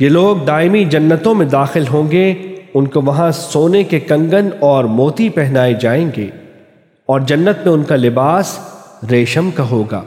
یہ لوگ دائمی جنتوں میں داخل ہوں گے، ان کو وہاں سونے کے کنگن اور موتی پہنائے جائیں گے، اور جنت میں ان کا لباس ریشم کا ہوگا۔